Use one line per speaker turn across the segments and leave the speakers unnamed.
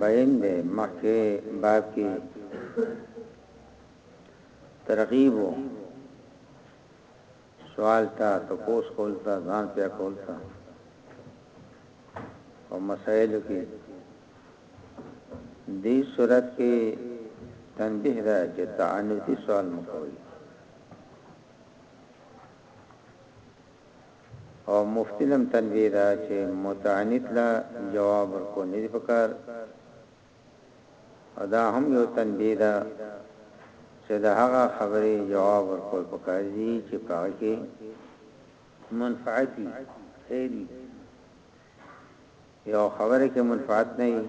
بين دی مخکې باب کې ترغیب سوال تا تپوس کول تا ځان پیا کول تا او مسائل کې دې صورت کې تنبیه ده چې تعنتی سوال مکوئ او مفتي له هم تنبيه ده چي متعنت له جواب ورکول نه دي پکار او دا هم يو تنبيه ده چي د هغه خبري جواب ورکول پکار دي چي په هغه کي منفعت وي خير وي یو خبره کې منفعت نه وي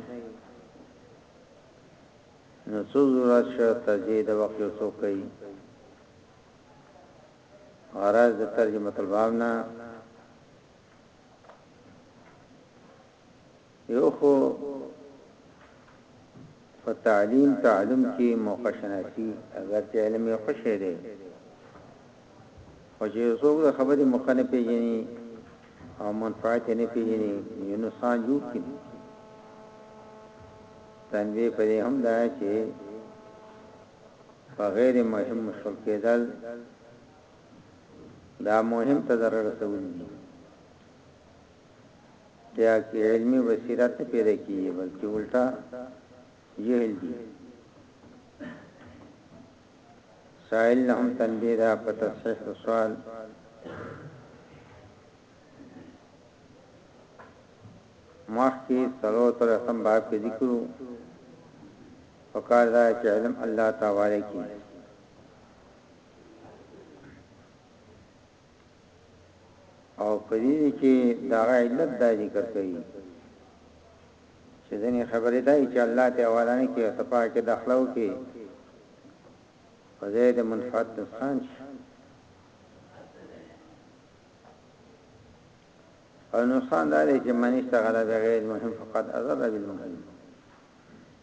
نو څو ضرورت شو تزيد وقت یو څو کوي غرض د ترجمه الباب نه یو خو په تعلیم تعلم کې موقع شناسي اگر چې علم یې خوشې دی او چې څوک د خبرې موقع نه پیژني او منفعت نه پیژني یو نقصان جوړ کړي تنبیه پرې هم دا چې په غیر مهم مشغول کیدل دا مهم ته ضرر رسول دي بیا کې علمي بصیرت نه پیدا کیږي بلکې الټا جهل دي سائل لهم تنبیه دا په تصحیح سوال مخکې سلو تر سم باب کې ذکرو پکار دا چې علم الله ته حواله کړي او په دې کې دا علت دا ذکر کوي چې ځنې خبرې دا چې الله ته حواله نه کوي صفه کې داخلو کې فزید منفعت نقصان شي او نقصان دا دی چې منی اشتغل بغیر مهم فقط اضر بالمهم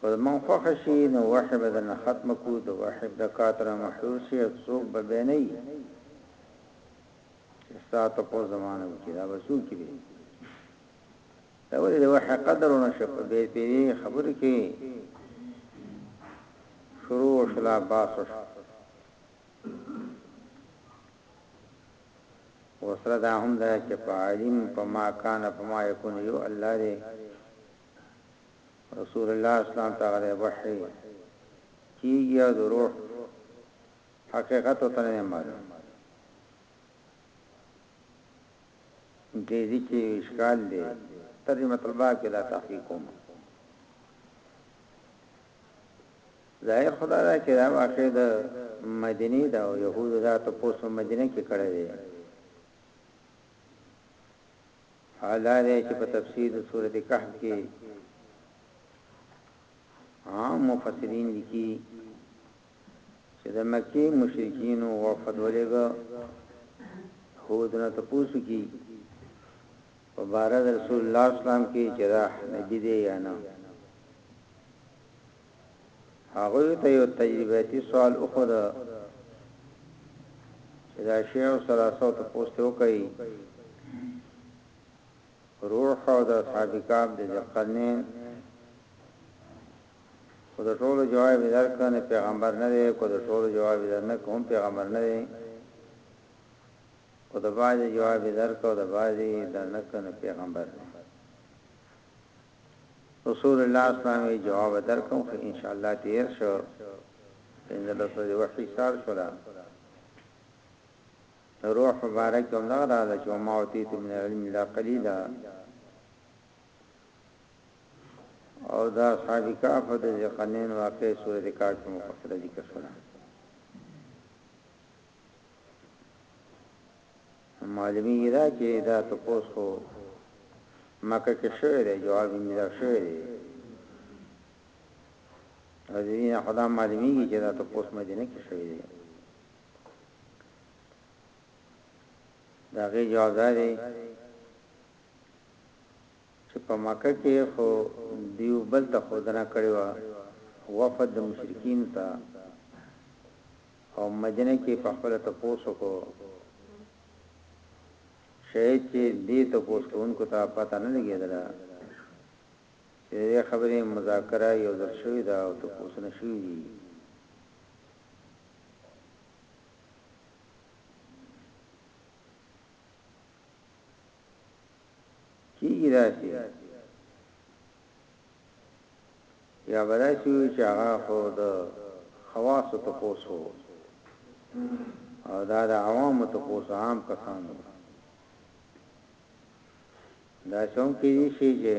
که زمونږ خوښه شي نو وحی به درنه ختمه کړو د وحی برکات را محلول شي او څوک به بیا نه وي چې ستا تپوس زمانه وکړي دا به څوک وي دا ولې د وحی قدر ونه شو په بیر پیری خبرو کې شروع شلا باس شو وسره دا هم دا چې په عالم په ما کان په ما یکون یو الله دې رسول الله اسلام ته غلی وحی کیږی او د روح حقیقت ورته نه دی معلوم دې ځکه اشکال دی ترجمه الباب کې دا تحقیق کوم ظاهر خدای دا چې دا واقع د مدینه دا او يهودو دا ته پوسو مدینه کې کړی دی حال دا دی چې په تفسیر د سورت کهف کې عام مفسرین لیکي چې د مکی مشرکین او وفد ولېګو هود نه تاسو کې په بار رسول الله اسلام کې چې دا نبی دی یا نه هغوی ته یو تجربیاتي سوال وښود چې دا شیعو ثلاثو ته پوسته وکړئ روح او د اصحاب کام د ذلقرنین خو د ټولو جواب درکړ پیغمبر نه دی کو د ټولو جواب درنه کوم پیغمبر نه دی کو د باندې جواب درکړ د باندې درنه کوم پیغمبر نه رسول الله اسلام یې جواب درکوم خو ان شاءالله تیر شو پنځلس ورځې وحی سار شولا روح مبارک هم دغه راځه چې ما اوتیت من العلم لا قلیلا او دا صحابه کاف د ذقنین واقع سورې کاف مفصله ذکر شوه معلومیږي دا چې دا تپوس خو مکه کې شوی دی جواب یې ملاو شوی دی او دې نه خدا معلومیږي چې دا تپوس مدینه کې شوی دی دا غي جواب دی چې په مکه کې خو دیو بل ته خودنه کړی و وفد مشرکین ته او مدینه کې په خپله تپوس وکړو شاید چې دې تپوس کوونکو ته پته نه لګېدله چې دې خبرې مذاکره یو ځل شوې ده او تپوسونه شوي دي کیږي داسې یا به داسې وي چې هغه خو د خواصو تپوس وو او دا د عوامو تپوس عام کسان وو داسې هم کېدی شي چې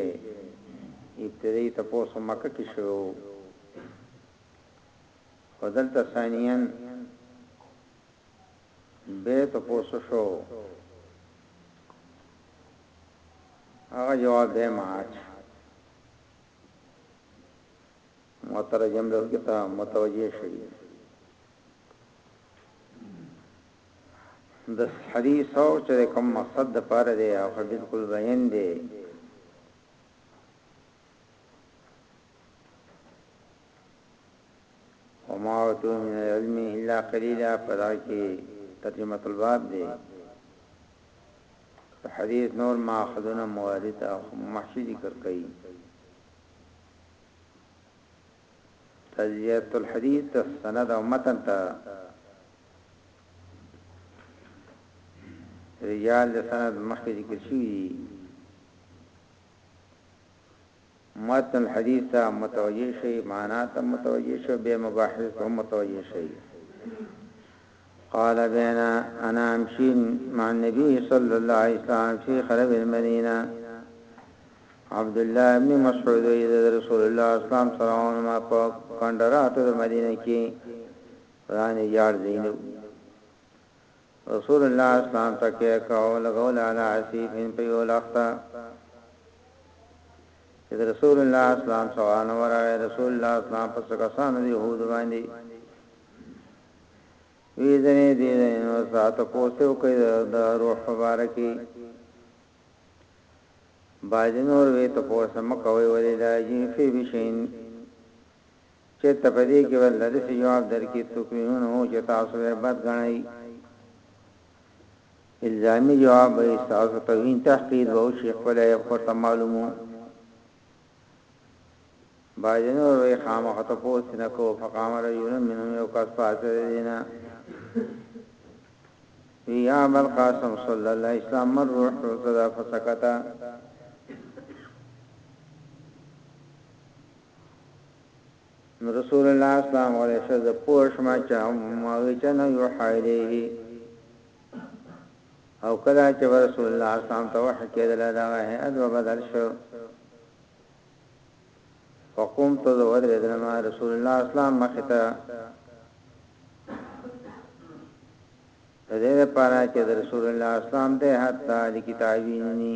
ابتدایي تپوس مکه کې شوی وو خو دلته ثانیاً به ته پوسو شو هغه جواب به ماچ مترجم له کته متوجه شي د حدیث او چې کوم مقصد د پاره دی او بالکل بیان دی وما اوتو من العلم الا قليلا پدا کې ترجمه الباب دی په حدیث نور ما خذنا موارد او محشی ذکر کړي تزیات الحدیث سند او متن ته رجال د سند مخکې ذکر شوی متن الحديث ته متوجه شئ، معنی ته متوجه شئ او بیا مباحثو ته هم متوجه شئ. قال بين انا امشي مع النبي صلی الله علیه وسلم فی خرب المدینه عبدالله ابن مسعود وی د رسول الله اسلام سره روان ما په کندراتو د مدینه کې ورانه یار زینو رسول الله اسلام تکیه کاوه ولګوله علی عصیف په یو لخته چې د رسول الله اسلام سوال نه ورغی رسول الله اسلام په څه کسانو دی يهود باندې وی ځنه دی نو سات پوسو کوي د روح مبارکي باج نور وی ته پوسه مکوي ولې دا جی فی بشین چه ته په دې کې به له ده څخه جواب درکړي، تکرهونه او چه تاسو به یې بد ګڼئ. الزامي جواب به یې ستاسو توهین، تحقیر، به وشي، خپل عیب خو ورته معلوم وو. بعضې نور به یې خامخا تپوس ترېنه کوو، فقام رجل منهم یو کس پاڅېد د دوی نه وی، یا ابا القاسم صلی الله علیه وسلم من روح ارتضی فسکت. نو رسول الله اسلام غلی شه زه پوه شوم چې معوچنه یوحی الیه او کله چې رسول الله اسلام ته وحی کېدل دا هیئت و بدل شو فقوم ته ودرېدل ما رسول الله اسلام مخ ته د دې لپاره چې د رسول الله اسلام ته حتی د کتابینی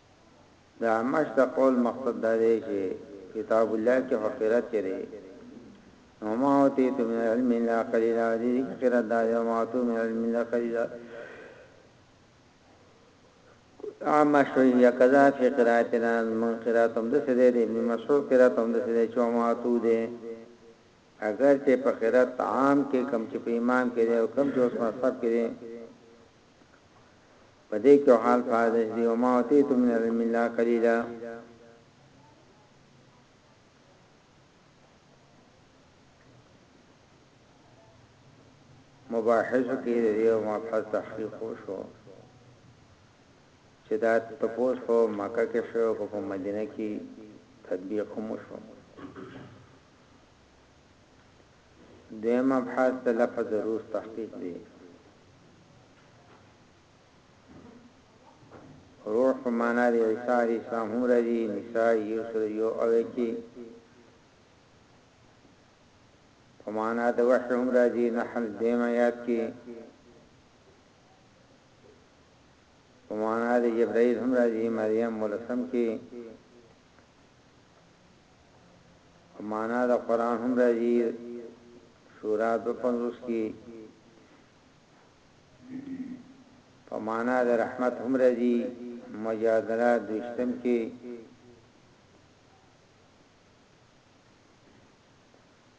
د اعمش د قول مقصد دا دی چه کتاب الله کی خو قرأت چره نو ما اوتیتو من العلم الا قلیلا دی دی کی قرأت دا دی وما اوتو من العلم الا قلیلا اعمش وی یا کذا فی قرأتنا من قرأت هم دسی دی دی ابن مسعود قرأت هم دسی دی چه وما اوتو دی اگر چه په قرأت عام کی کم چه په امام کی دی او کم چه اس مصحف کی دی په دې کې حال فاضح دی وما اوتیتم من العلم الا قلیلا مباحث کې دی او مبحث تحقیق شو چې دا تپوس په مکه کې شو او په مدینه کې تطبیق هم شو دویم مبحث د لفظ د روس تحقیق دی. روح په معنا د عیسی علیه السلام هم راځي نساء یو سره یو اوې کې په معنا د وحی هم راځي نحل دیم آیات کې په معنا د جبرائیل هم راځي مریم ولسم کې په معنا د قرآن هم راځي شورا دو پنځوس کې په معنا د رحمت هم راځي مجادله دوشتم کې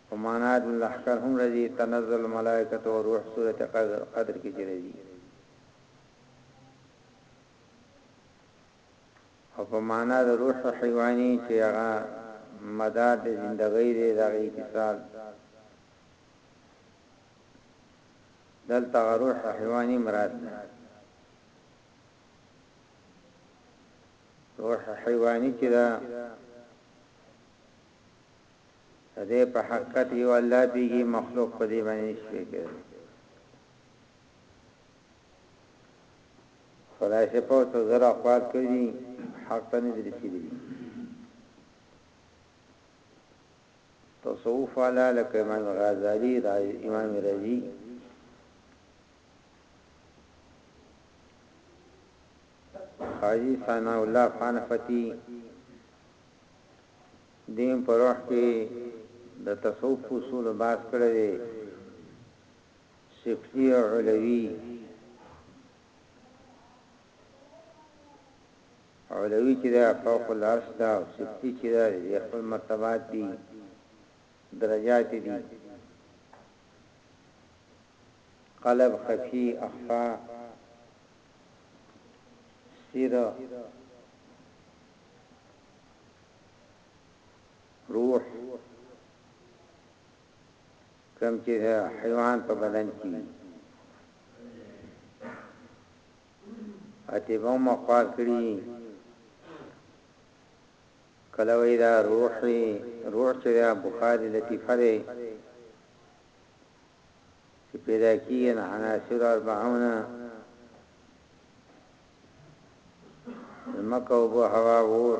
په معنا د لحکر هم راځي تنزل ملائکه او روح سورته قدر کې راځي او په مانا د روح حيواني چې هغه مدار د زندګۍ دی د هغې اتصال دلته روح حيواني مراد ده روح حيواني چې ده دې په حقیقت یو الله پیږي مخلوق په دې باندې شي کوي فلاسفه څو زره اقوال کړي دي حق ته نه دي رسیدلي تصوف والا لکه امام غزالی را امام رازی حاجی ثنا الله خان فتی دیم پروح کې د تصوف اصول باس کړی صفتی او علوی علوی چی دا فوق العرش دا او صفتی چی دا دی خپل مرتبات دی درجات دی قلب خفی اخفا سیر روح کوم چې د حیوان په بدن کې وي اتیبه هم اقوال کړي کله وی دا روح وی روح چې دا بخاری لطیفه دی چې پیدا کیږي نه عناصر اربعونه مکه او هوا ور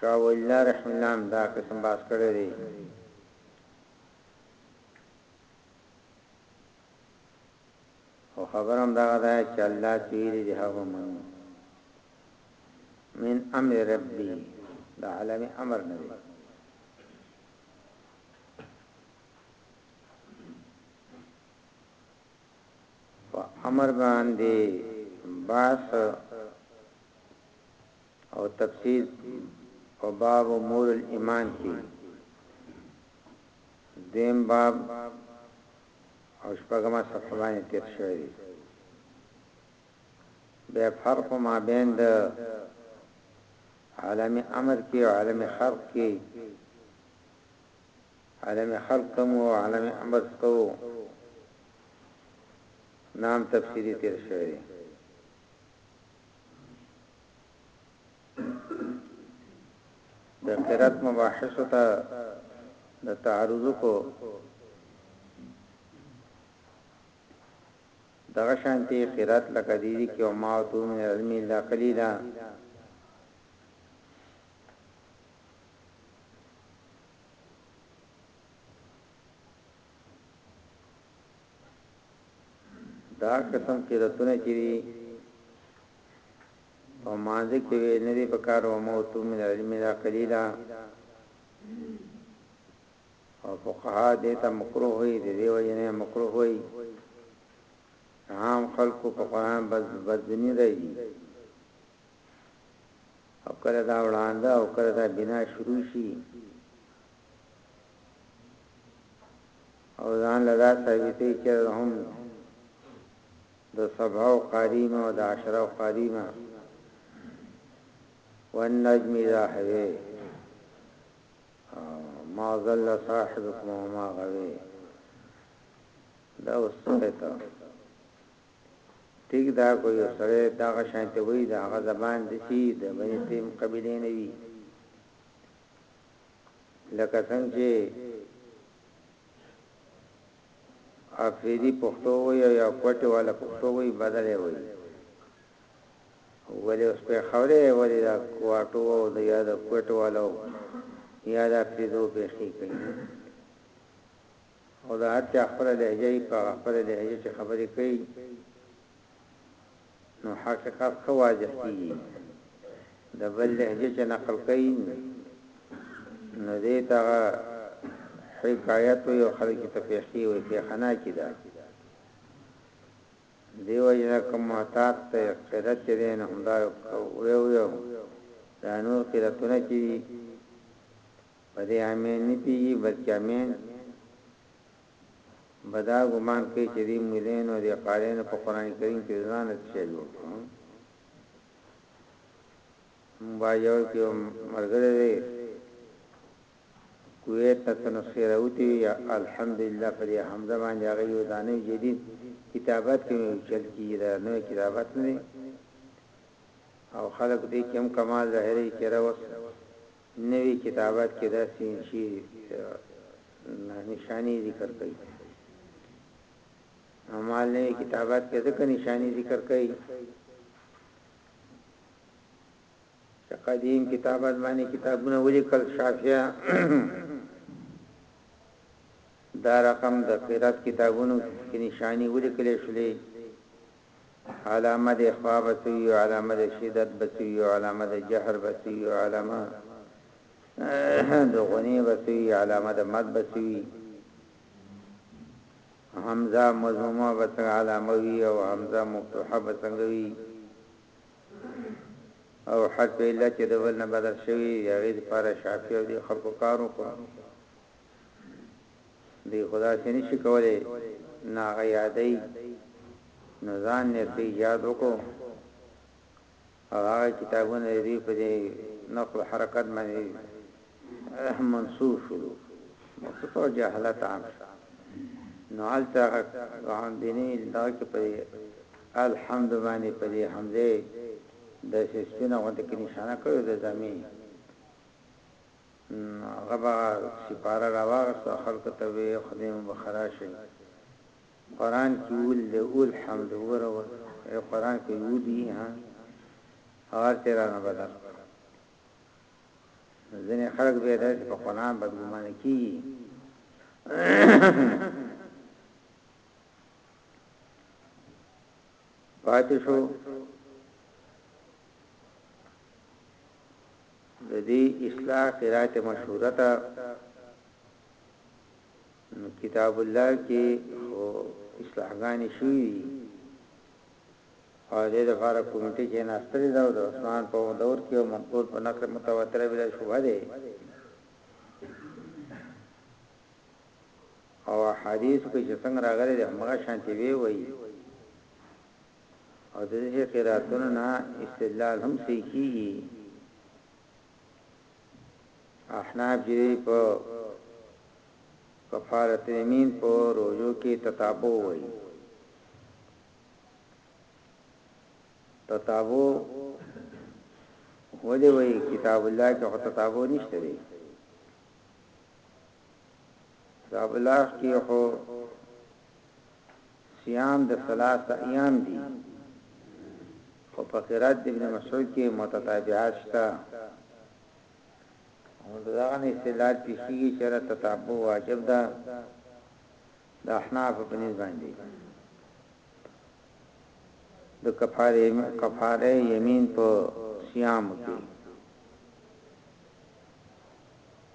شاه ولی الله رحمه الله هم دا قسم بحث کړی دی. خو خبره همدغه ده چې الله چې ویلي دي هغه به منو. من امر ربي دا عالم امر نه دی. په امر باندې بحث او تفصیل په باب امور الایمان کی دویم باب او شپږمه صفحه باندې تیر شوی دی به فرق ما بین د عالم امر کې او عالم خلق کې عالم خلق کوم او عالم امر څو نام تفسیری تیر شوی د قرات مباحث ته د تعرض کو دغه شانتي قرات لکه دې کې او ما تو من علم الا قليلا دا قسم قراتونه چې په مانځ کې وې نه دی په کار او موت من العلم لا قليلا او فقها دې ته مکروه وي د دې وجه نه مکروه وي عام خلکو په قران بس بدني راځي او کله دا وړاندې او کله دا بنا شروع شي او ځان لدا ثابتې چې هم د صبح او قاديم او د عشر او قاديم والنجم اذا هوي ما ظل صاحبكم وما غوي دا وسره ته ټیک دا کو یو سره دا شانته وی دا غ زبان د چی د بنی تیم قبیله نه وی لکه څنګه چې افریدی پښتو وایی یا کوټی والا پښتو وایی بدله وایی ولی اوس پیښوری ولی دا کوټو او د یاد کوټو والا یا دا پریدو بیخی کوي او دا هر چا خپل لهجه په خپل لهجه چې خبرې کوي نو حقیقت ښه واضح کیږي د بل لهجه چې نقل کوي نو دې ته حکایت یو خلک ته پیخي وي پیخنا کی ده دیو جنا کوم معتاد ته قرت چې دین هم دا یو یو دا نور قرتونه چې په دې امین نه پیږي بلکې امین به دا ګمان کوي چې دې مولويانو او دې قاريانو په قران کريم کې د ځانه څه شی جوړ کړو. مونږ به يو کې يو ملګری دی کويت نه څه نسخې راوتي وي الحمدلله په دې حمزه باندې هغه يو دانه جديد کتابت کې مې چل کېږي دا نوې کتابت نه دی او خلک دې کې هم کمال ظاهري چې راوس نوي کتابت کې داسې انشي نشاني ذکر کوي اعمال نوي کتابت کې ځکه نشاني ذکر کوي چې قدیم کتابت باندې کتابونه ولیکل شافعي دا رقم د قرات کتابونو کې نشاني ولیکل شولې علامه د اخفاء به څه وي او علامه د شدت به څه وي او علامه د جهر به څه وي او علامه د غنې به څه وي علامه د مد به څه وي حمزه مضمومه به څنګه علامه وي او حمزه مفتوحه به څنګه وي او حرف علت چې د ول نه بدل شوی هغه لپاره شافعي او دي خلکو کارو کو دوی خو داسې نه شي کولی نه هغه یادوي نو ځان یې څه ایجاد وکړو او هغه کتابونه د دوی په دې نقل و حرکت باندې منصور شولو مخصوص او جهالت عام نو هلته هغه دیني دا کې په الحمد باندې په دې حمزه د سپینه غونډه کې نشانه کړو د زمي هغه به سپاره راواغسته او خلکو ته به یې خدای مو به خرا شی قران کی ول دی اول حمد وګوره وس ای قران کی یو دی ها هغه ته رانه بدر ځنې خلک به داسې په قران بدګمان کی پاتې شو ددی اصلاح قرات مشهوره ده نو کتاب الله کی خو اصلاحګانی شوی دی او دې لپاره کمیټه کې ناستلې ده او د عثمان په دور کې او منقول په نقل متواتر بلا شوبه ده او حدیث کې چې څنګه راغلي د هغه شانتي وی وی او د دې قراتونو نه استدلال هم صحیح کیږي احناف جې په کفارت یمین په روزو کې تتابو وایي تتابو ولې وایي کتاب الله کې تتابو نشته دی دا بلاغ کې خو صيام د ثلاث ايام دي خو په قرات ابن مسعود کې متتابعات شته او دا نه استدلال پیشي چې را تتابع واجب ده د احناف په نس باندې د کفاره کفاره یمین په صيام کې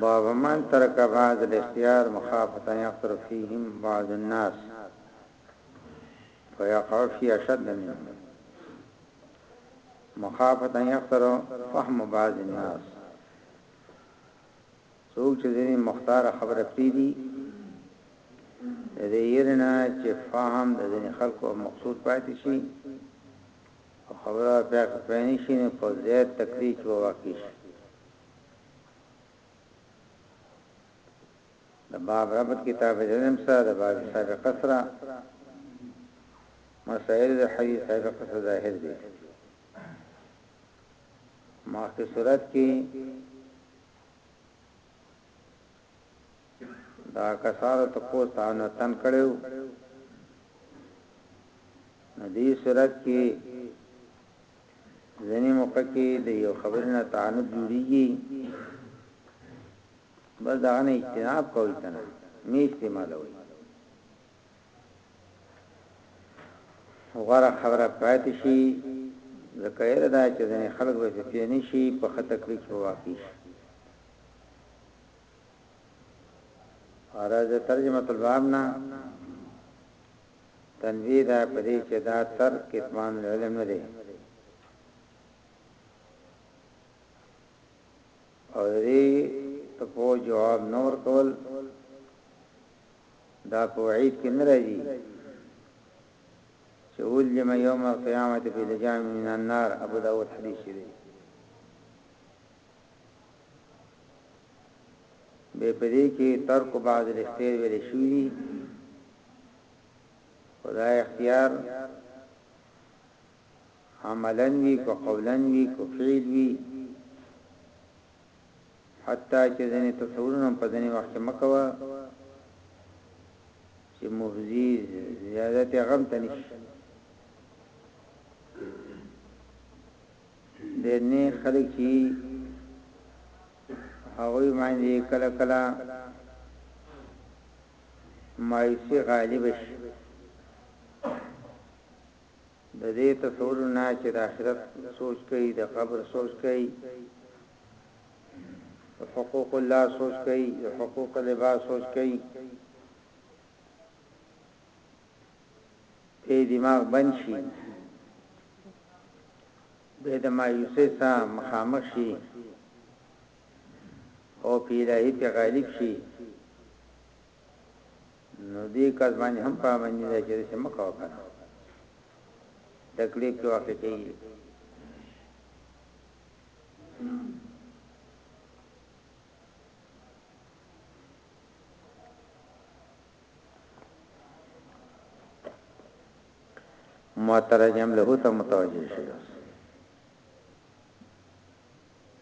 باب من ترک بعض الاختیار مخافة ان یکثر فیهم بعض الناس
فیقع فی اشد منه مخافة ان یکثر فهم بعض الناس څوک چې ځینې مختار خبره پریدي د یرنا چې فهم د ځینې خلکو مقصود پاتې شي او خبره په پېنې شي نه په زیات تکلیف وواقع شي د باب ربط کتاب جزم سره د باب سابقه سره مسائل د حدیث سابقه سره ظاهر دي ماخی صورت کې دا کسارو ته پوس تاونه تن کړو ندی صورت کې ځنی موقع کی د یو خبری نه تعنت جوړیږی بس د هغه نه اجتناب کوی کنه می استعمالوی غره خبره پات شی ذکر دا چې ځنی خلق به فی نشی په خطه کلیک واقع شي ارزه ترجمه الباب نه تنبیه ده په دې چې دا ترک کتمان العلم نه دی او د دې تپو جواب نور کول دا په عید کې نه راځي چې ولیم یوم القیامت فی لجام من النار ابو داود حدیث دی به په دې کې ترک بعض الاختیار ویل شوی دی خدا اختیار عملا وی کو قولا وی کو فعل وی حتی چې ځنې تصورونه په ځنې وخت مکوا چې مفزی زیادت غم تنش د نه خلک چې هغوی باندې کله کله مایوسي غالب شي د دې تصور نه چې د آخرت سوچ کوي د قبر سوچ کوي حقوق الله سوچ کوي حقوق العباد سوچ کوي دې دماغ بند شي دی د مایوسۍ سره مخامخ شي او په الهي پې غالب شي نو دې کس باندې هم پابندي ده چې داسې مه کوه کنه تکلیف کې واقع کېږي مترجم له ته متوجه شي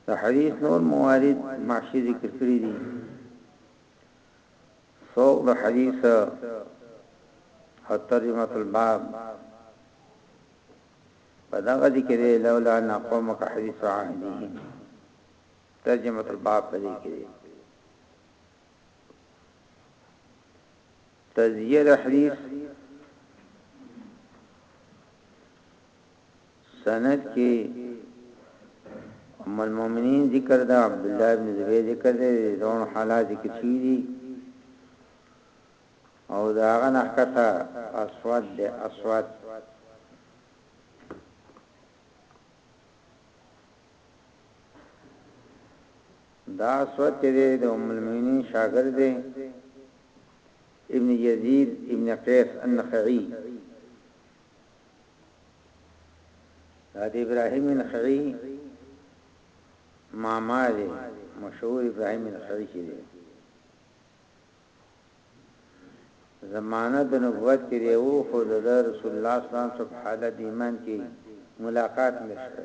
د حدیث نور موارد مخکې ذکر کړی دي سوق د حدیث او ترجمه الباب پدغه ذکر لولا ان قومک حدیث عهدهم ترجمه الباب پدې کې تجزیه د حدیث سند کې ام المؤمنین ذکر دا عبد الله ابن زبیر ذکر دی دون حالات کې چی دي او دا هغه نحکتا اسواد دی اسواد دا اسود چې دی د ام المؤمنین شاګرد دی ابن یزید ابن قیس النخعی دا د ابراهیم النخعی ماما دی مشهور ابراهیم النخعی چې دی زمانه د نبوت کې دی او خو د رسول الله صلی الله علیه وسلم په حالت ایمان کې ملاقات نشته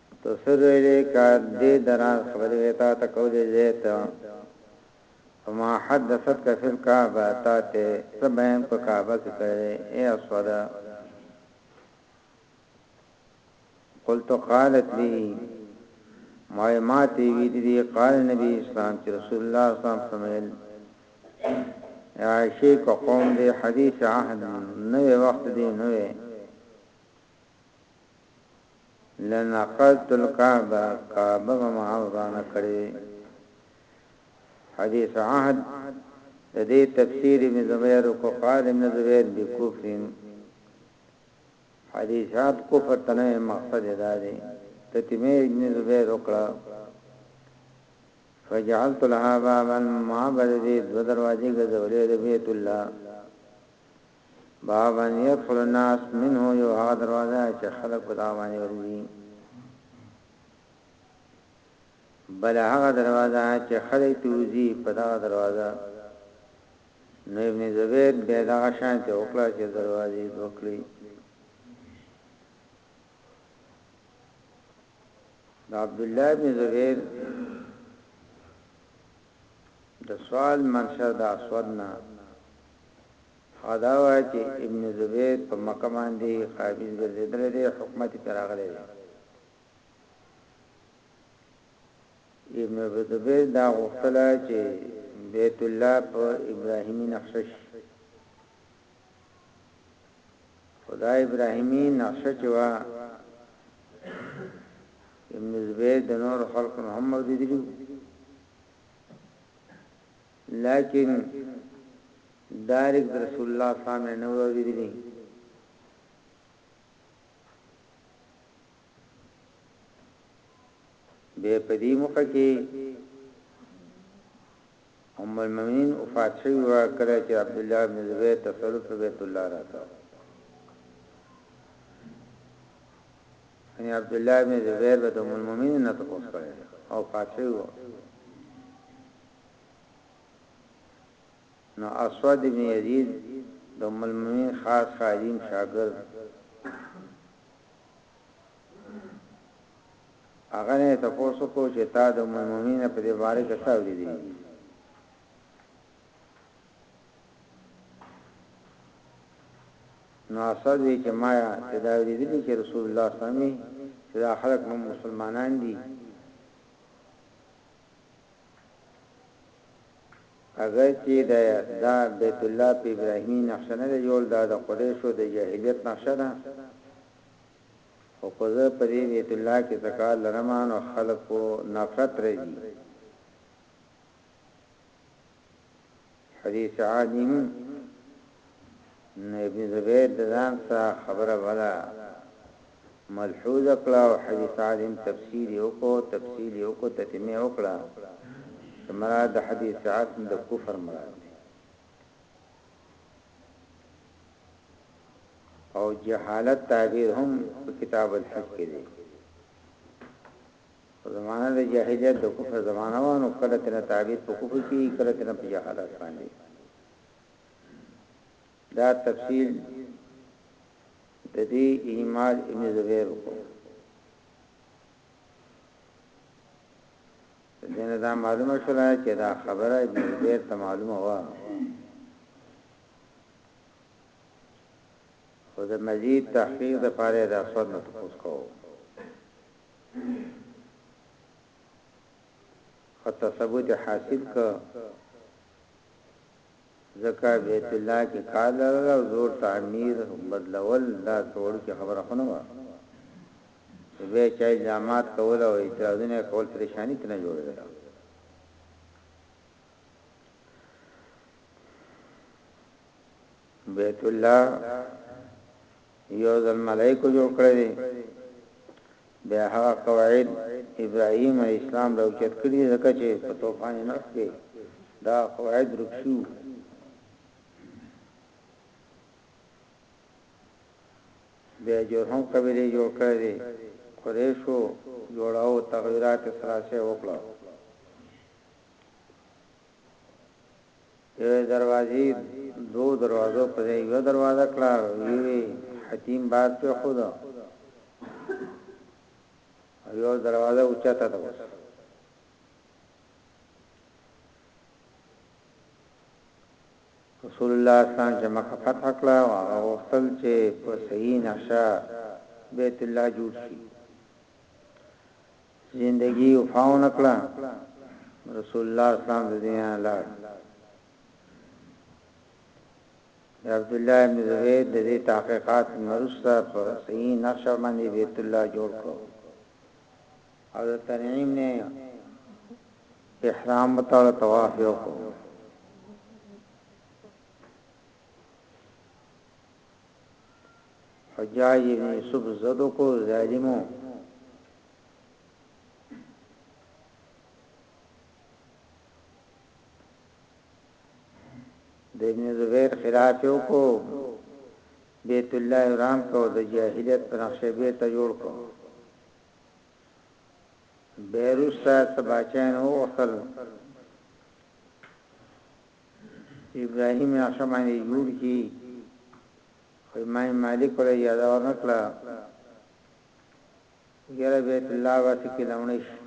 ته څه لوی دی که دی د راز خبری به تا ته کولی زه ته فما حدثتک فی الکعبه تا ته څه بیان په کعبه کی کړی دی ای اسوده قلت قالت لی مایماتی وی دی قال نبی اسلام چی رسول الله صلی الله علیه وسلم عائشه کو قوم دی حدیث عهد نوې وخت دی نوې لنقضت الکعبه کعبه به ما ورانه کړی حدیث عهد د دې تفسیر ابن زبیر کو قال ابن زبیر بکفر حدیثات کفر تنه مقصد ادا دی تتمه ابن زبیر وکړه فجعلت لها بابا معبد دې دو دروازې ګرځولې د بیت الله بابا يدخل الناس منه يو هغه دروازه چې خلک په دغه باندې وروزي بل هغه دروازه چې خلک توزي په دغه دروازه نو ابن زبیر به دا شان ته وکړه چې دروازې دوکړي د عبد الله بن زبیر د سوال منشر د اسودنا او دا وایې چې ابن زبیر په مکه باندې قابض ګرځیدلی دی حکومت یې پرې راغلی دی. ابن زبیر دا غوښتل چې بیت الله په ابراهیمی نقشه شي. خدا ابراهیمی نقشه چې وا ابن زبیر د نور خلق محمد دریو لکن ډاریک د رسول الله صلی الله علیه وسلم نه نه اوریدلی. بیا په دې موقع کې ام المؤمنین وفات شوی و کله چې عبد الله بن زبیر تسلط په بیت الله راته یعنی عبد الله بن زبیر به د ام المؤمنین نه تاسو کړی او فات شوی و نو اسود ابن یزید د ام المؤمنین خاص خادم شاګرد هغه نه تاسو کو چې تا د ام المؤمنین په دې باره کې څه ویلي نو اسد وی چې ما ته دا ویلي دي چې رسول الله صلی الله علیه وسلم چې دا خلک نو مسلمانان دي اګر چی ده دا بیت الله په ابراهیمی نقشه نه ده جوړ دا د قریشو د جاهلیت نقشه ده خو که زه په دی بیت الله کی څه کار لرم نو خلکو نفرت رازی. حديث عادي نو ابن زبير د ځان سره خبره ولا ملحوظ کړه او حديث عادي تفسير یو کو تفصيل یو کو تتمه وکړه چې مراد د حديث عادي د کفر مراد دی او جهالت تعبیر هم په کتاب الحج کې دی زمانه د جاهلیت د کفر زمانه وانو کله تنه تعبیر په کفر کې کله تنه په جهالت باندې دا تفصیل د دې ایمال ابن زبیر کو دنه دا معلومه شوه چې دا خبره ابن زبیر ته معلومه و خو د مزید تحقیق لپاره دا صد نه تاسو کوو خو تثبت یې حاصل کړ ځکه بیت الله کې کار لرل او زور ته امیر بدلول دا څوړو کې خبره خونه و به چا الزامات کول او اعتراضونه کول پریشانی ته نه جوړېدل بیت الله یو ځل ملائکو جوړ کړی دی بیا هغه قواعد ابراهیم علی السلام له چت کړی ځکه چې په طوفان نوح کې دا قواعد رکشو بیا جوړ هم قبیله جوړ کړی دی قریشو جوړاو تغیرات سره سره وکړو یوې دروازې دوو دروازو په ځای یوه دروازه کړه او یوې حتیم بار پرېښود او یوه دروازه اوچته ده اوس رسول الله صلی الله علیه وسلم چې مکه فتح کړه او هغه غوښتل چې په صحیح نقشه بیت الله جوړ شي زندګي وفا ونکړه رسول الله اسلام د دنیا لاړ د عبد الله ابن زبیر د دې تحقیقات مرسته په صحیح نقشه باندې بیت الله جوړ کړو او د تنعیم نه احرام متعال طواف یو کو حجاج ابن یوسف زدو کو ظالمو د ابن زبیر خلاف یو کو بیت الله رام کو د جاهلیت پر نقشه به ته جوړ کو بیروستا سباچین او اصل ابراهیم نقشه باندې جوړ کی خو امام مالک ورته اجازه ورنه کړه چې یاره بیت الله به څه کې لمړی شي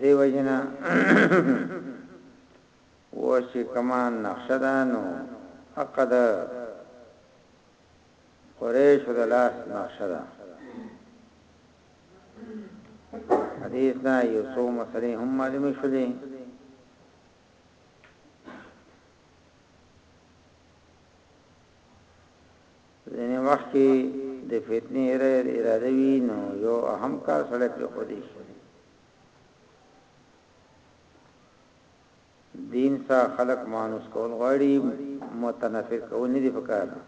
دې وجنه اوس چې کما نقشه ده نو عقد قریش د لاس نقشه ده حدیث نه یو څو مسلې هم معلومې شولې ځنې وخت کې د فتنې اراده وي نو یو اهم کار سره پر خو دي دین سا خلق مانوس کول غواړي متنفر کول نه دي پکاره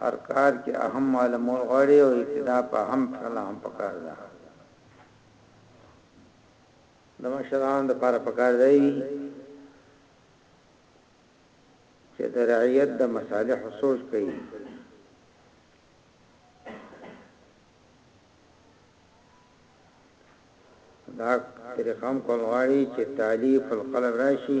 هر کار کې اهم معلومول غواړي او ابتدا په اهم کړل هم پکار ده د مشرانو لپاره پکار دی چې د رعیت د مصالح سوچ کوي دا طریقه هم کول غواړي چې تعلیف القلب راشي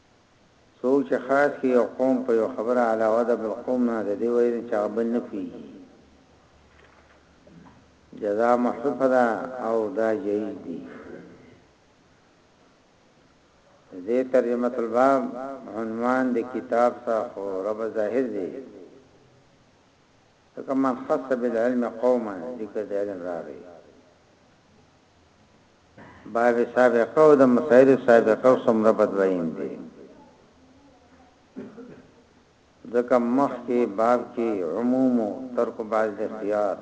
څوک چې خاص کړي یو قوم په یوه خبره علاوه د بل قوم نه د دې وجې نه چې هغه بل نه پوهیږي جزا محذوفه ده او دا جایز دي دې ترجمه الباب عنوان د کتاب سره خو رب ظاهر دی فکه من خص بالعلم قوما ذکر د علم راغی باب سابقه او د مسائل سابقه څومره بدوین دی ځکه مخکې باب کې عموم ترک بعض اختیار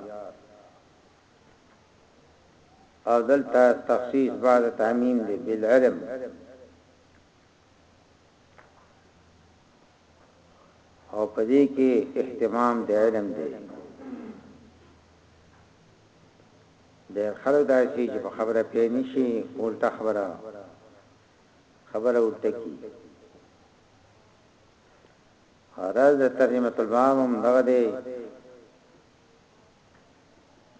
او دلته تخصیص بعد تعمیم دی بالعلم او په دې کې اهتمام د علم دی ډېر خلک دا شي چې په خبره پې نشي اولټه خبره خبره اولټه کی راز د ترجمه الباب هم دغه دی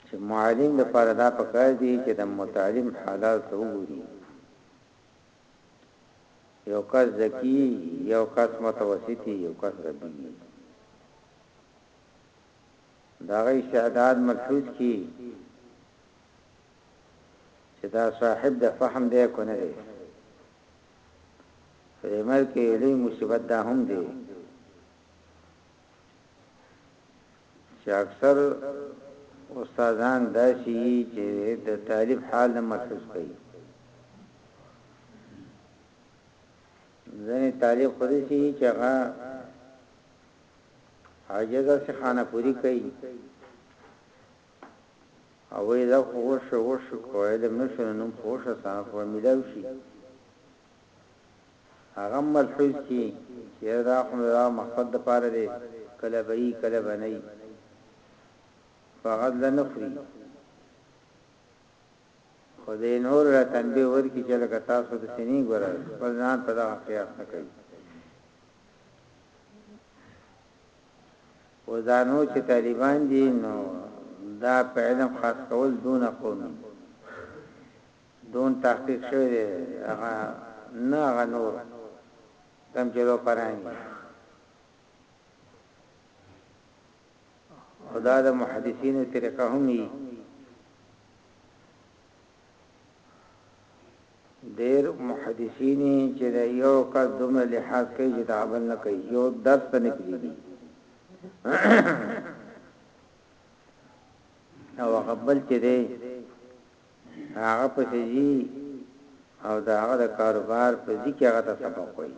چې معلم د پاره دا پکار دی چې د متعلم حالات وګوري یو کس ذکی یی یو کس متوسط یی یو کس ربی یی داغه استعداد ملحوظ کی چه دا صاحب د فهم دی کو نه دی فریمر کې لوی مصیبت دا هم دی چې اکثر استادان داسې یي چې د طالب حال نه محسوس کوي ځنې طالب خوري سي چې هغه عاجزه سي خانه پوری کوي او وی دا خوش خوش کوی د مشر نوم خوش سره په ملاو شي هغه هم ملحوظ کړي چې یاره دا خو د دغه مقصد لپاره دی کله به یي کله به نه یي په غزله نه خوري خو د نور را تنبیه ورکړي چې لکه تاسو د سینې ګوره خپل ځان په دغه قیاس نه کوي و ځانو چې طالبان دي نو دا په علم خاص کول دون قومي دون تحقیق شوی دی هغه نه هغه نور کوم چې لو پرانی او دا د محدثینو طریقه هم وي ډېر محدثین چې د یو کس دومره لحاظ کوي چې دا بل نه کوي یو درس ته نه پیږي او قبل چې دی هغه پسې ځي او د هغه د کاروبار په ځي کې هغه ته سبق وایي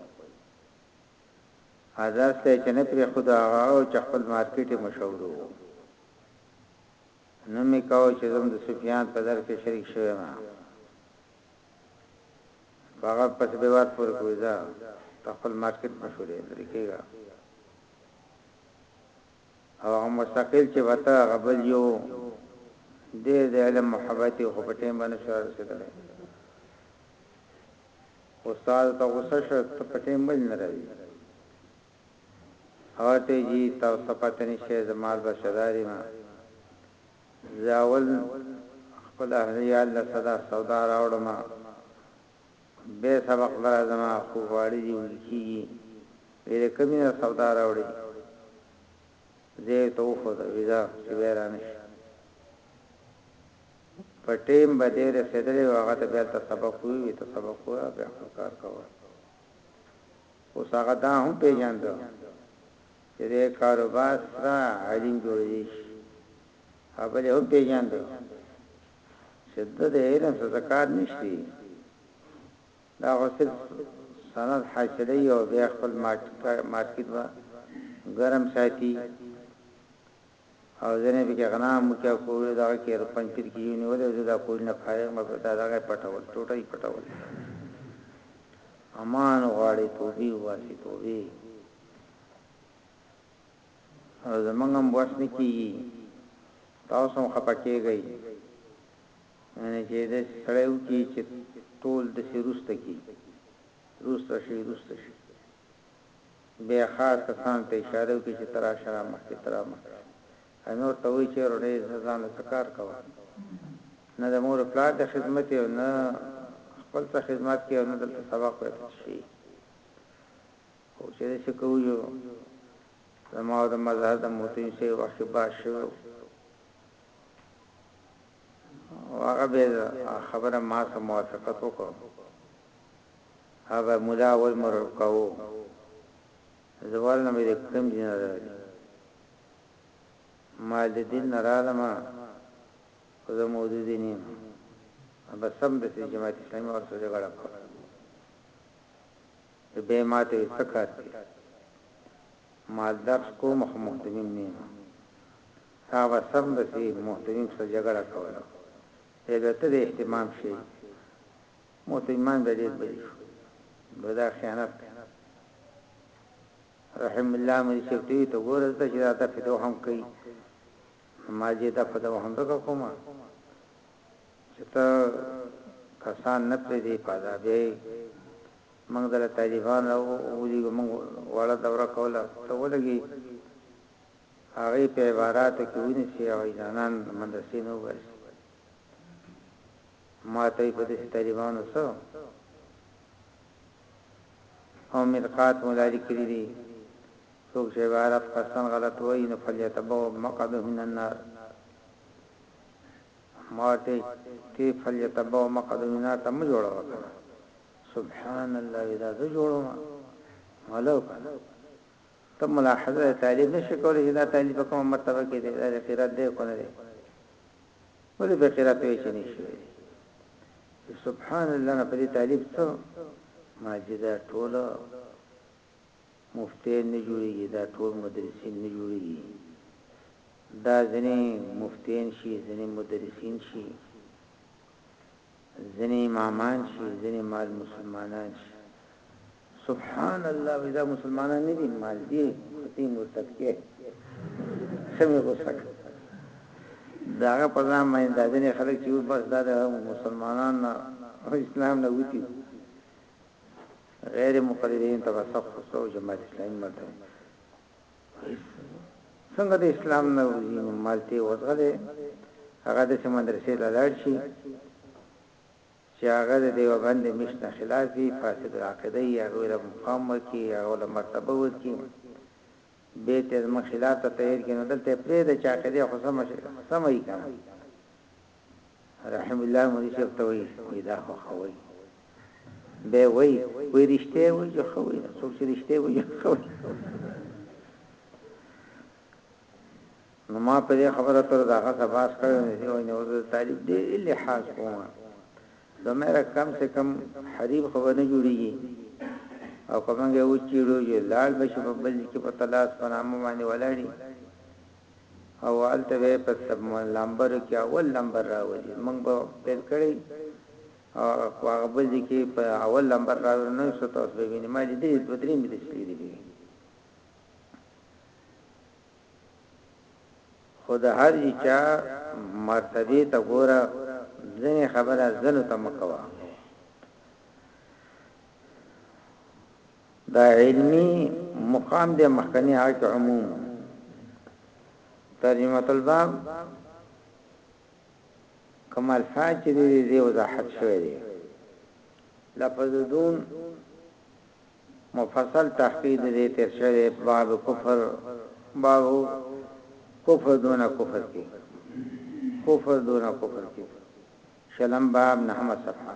او درس ته چې نه پرې خود هغه او چې خپل مارکیټ مشهور وو نو مې کاو چې زم د سفیان په در کې شریک شوم ما هغه پس به وار پور کوي ځا خپل مارکیټ مشورې لري کېږي او هغه مستقل چې به ته هغه بل يو ډېر د علم محبت خو په ټیم باندې شو رسېدلی استاد ته غوسه شو ته په ټیم باندې نه راځي او ته جی تاسو ته پته نشته زمال به شداري ما زاول خپل اهلیال له صدا سودا راوړم بې سبا خدای زما خو غواړي دي ورکيږي وې د کمي نه سودا راوړي زه ته وخو د ویزا چې ویران شي په ټیم به دې رسیدلې واغه ته بیا ته سبق وی ته سبق وی بیا خپل کار کوه اوس هغه دا هم پیژاند چې دې کاروبار سره عالم جوړ شي هغه له هم پیژاند چې د علم څه ذکر نشته دا غوسل سند حاصلې او بیا خپل مارکیټ وا ګرم ساتي او ځنه به کې غنا مو کې کوی دا کې پنځیر کې یو نیولې زه دا کوی نه پاره مې په دا دغه پټول ټوټي پټول امان غواړي توبي واسي توبي او زمونږ هم وس نه کیږي تاسو هم خپه کیږئ یعنی چې داسې سړی وکړي چې ټول داسې روسته کړي روسته شي روسته شي بیا خاص کسان ته اشاره وکړي چې ترا شرا مخکې ترا مخکې انور ته وایي چې رڼې ځان له کار کوه نه د مور پلار د خدمت او نه خپل څه خدمت کوي او نه دلته سبق ورته شي خو چېرې څه کوو جو زما او د مظهر د متین صیب وخت کې بحث شوی و او هغه بیا د خبره ما سره موافقت وکړ هغه مولا اول مرور کاوه زوال نه مې کوم دین راغلی ما د دین نه رالم خو زه موجود نه یم بس سم د جماعت اسلامي ورسره جګړه کوم ای بی ماته یی څه کار کی ما درس کوم خو مهتمیم نه یم تا به سمدسی مهتمیم سره جګړه کوله بیا به ته د اهتمام شی مهتمیمان بیا ډیر بدی شو نو دا خیانت دی رحم الله مې چې ټي ته ګوره ته چې دا فدو هم کوي ما چې دا فدو هم دغه کومه چې ته کسان نه پرېږدې په عذابې موږ دله طالبان را ولیږو موږ وړه دوره کوله ته ولګي هغه په عباراتو کې ونیسي او ځانان مدرسې نه وباسي ما ته په دې طالبانو سره او مرقات مولاري کړی دي څوک چې عبارت قسم غلط وایي نو فلیتبو مقعده من النار ماته ته فليتبع مقدمينا ته مه جوړوه کنه سبحان الله اذا زه جوړوم ملو کنه ته ملاحظه طالب نشي کولای چې دا طالب په کومه مرتبه کې دی دا قرات دی کو نه دی ولې په قرات وی چې نشي سبحان الله نه په دې طالب څو ماجده ټوله مفتې نه جوړیږي دا ټول مدرسین نه جوړیږي دا ځنی مفتین شي ځنی مدرسین شي ځنی امامان شي ځنی مال مسلمانان شي سبحان الله ودا مسلمانان نه دي مال دي خطي مرتد کې سمې غوسک داغه په ځان باندې د ځنی خلک چې بس دا د مسلمانان اسلام نه وتی غیر مقلدین ته وسق وسو جماعت اسلامي مرته څنګه د اسلام نه وزین مرته وزغله هغه د سمندرسې لاړ شي چې هغه د دیو باندې مشنه خلاف وي فاسد العقیده یا غیر مقام ورکی یا غول مرتبه ورکی به ته زمو خلاف ته تیر کینو دلته پرې د چا کړي خو سم شي سمې کړه رحم الله مولوی صاحب ته وی وی دا خو خوي به وی وی رښتیا وی جو خوي څوک چې رښتیا وی جو خوي نو ما په دې خبره تر دا غا سباس کړو نه دی وای نو د طالب دې لحاظ کوم دا مې کم سے کم حریب خبر نه جوړیږي او کومه یو چیرو جو لال بشو په بل کې په تلاش پنامه باندې ولاړی او هلته به یې په سب لمبرو کې اول لمبر راولي موږ به پیل کړی او هغه بل ځای کې په اول لمبر راوړل نو څه تاسو به وینئ ما لیدلې دوه درې مې داسې لیدلي خو د هر چا مرتبه ته ګوره ځنې خبره ځنو ته مکوه دا علمي مقام دی مخکنی هغه کې عموم ترجمه الباب کمال فاج چې دې دې وضاحت شوی دی لفظ دون مفصل تحقیق دې تر شوی باب کفر باب کفر دون کفر کې کفر دون کفر کې شلم باب نحمه صفحه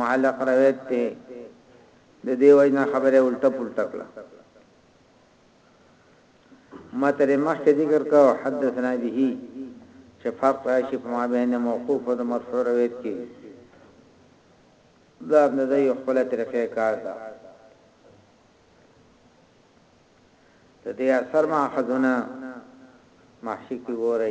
معلق روایت دی ددې وجې نه خبره یې الټه پلټه کړه ما ترې مخکې ذکر کړ حدثنا به چې فرق راشي په مابین موقوف او د مرفوع روایت کې دا نه دی خپل طریقې کار ده د دې اثر ما خزونه محشي کې وره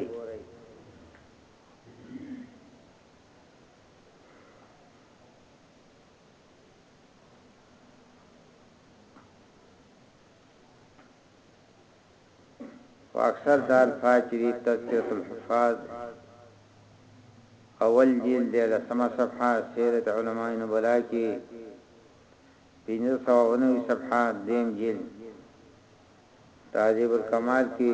او اکثر د الفاظ چې تذکرۃ الحفاظ اول جلد د لسمه صفحه سیرت علماء نبلا کې 1519 صفحه دیم جلد تعذیب الکمال کې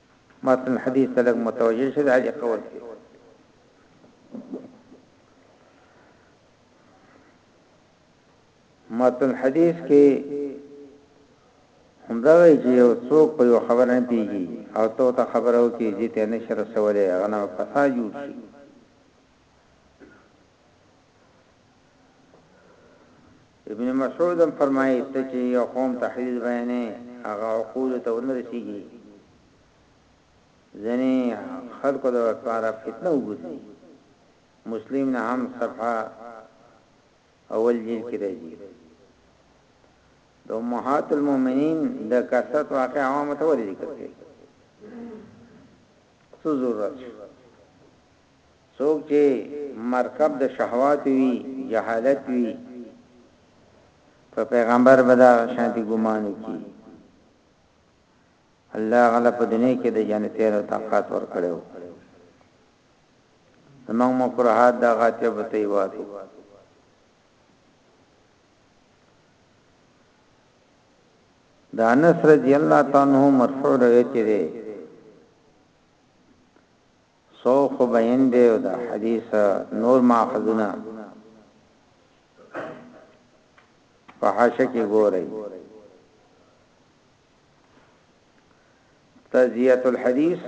متن الحديث ته لږ متوجه شئ دا دې قول کې متن الحديث کې همدا وی چې یو څوک په یو خبره نه پیږي او ته ته خبرو کې دې ته نشر سوالې غنه فساد جوړ شي ابن مسعود هم فرمايي، ته چې يو قوم ته حديث بيانوې، هغه عقولو ته ونه رسېږي، ځينې خلکو د لپاره فتنه وګرځي. مسلم نه هم صفحه اول جلد کې راځي. د امهات المؤمنين د کثرت واقع عوامو ته ولې ذکر کړي؟ څه ضرورت شو؟ څوک چې مرکب د شهواتو وي جهالت وي په پیغمبر به دغه شانتي ګمان وکړي الله غلا په دنیا کې د جنتیانو طاقت ورکړو زمنګ مکرهات د غاتیه په تیواتو دا انس رضی الله تعالی عنہ مرفوع روایت دی څو خو بين دی او د حديث نور ماخذونه په حاشيه کې ګورئ تزيات الحديث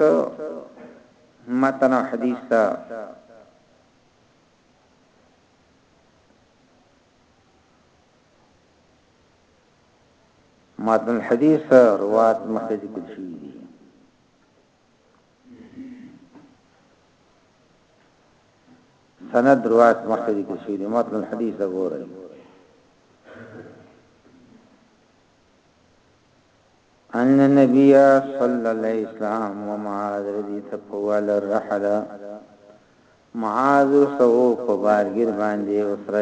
متن حديث تا متن الحديث روات مخکې ذکر شوی دی سند روایت مخکې ذکر شوی دی متن الحديث وګورئ ان النبي صلى الله عليه وسلم ومعاذ رضي تفوال الرحل معاذ سو په بارګر باندې وسره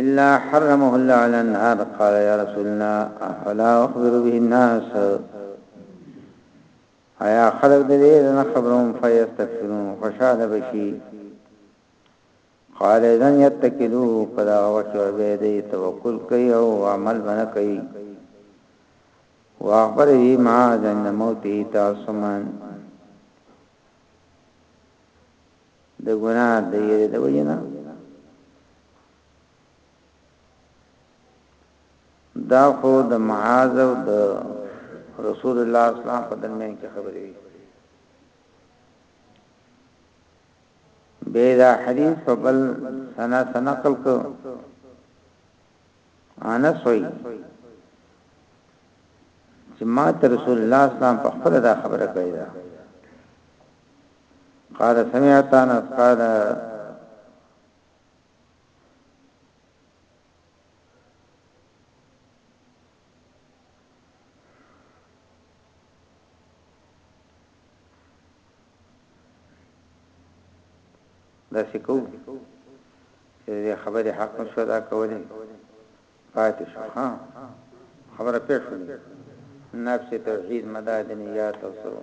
الا حرمه الله على النار قال يا رسول الله افلا اخبر به الناس ایا خلق دې نه خبرون فیستغفرون خوشاله بشي قال اذا يتكلوا فلا وشو به دې توکل کوي او عمل بنه کوي واخبر به ما ذن موتي تاسمن د ګناه د یری د وجنه دا خو د معاذ او د رسول الله اسلام په درمیان کې خبرې وي بیدا حدیث په بل سنا سنقل کو انا سوئی چې ما ته رسول الله اسلام په خپل دا خبره کوي دا قال سمعت انس قال دا سکو چې خبره حق نشو دا کولې پاتې شو ها خبره پېښه نه نفس توحید مدادنیات او سره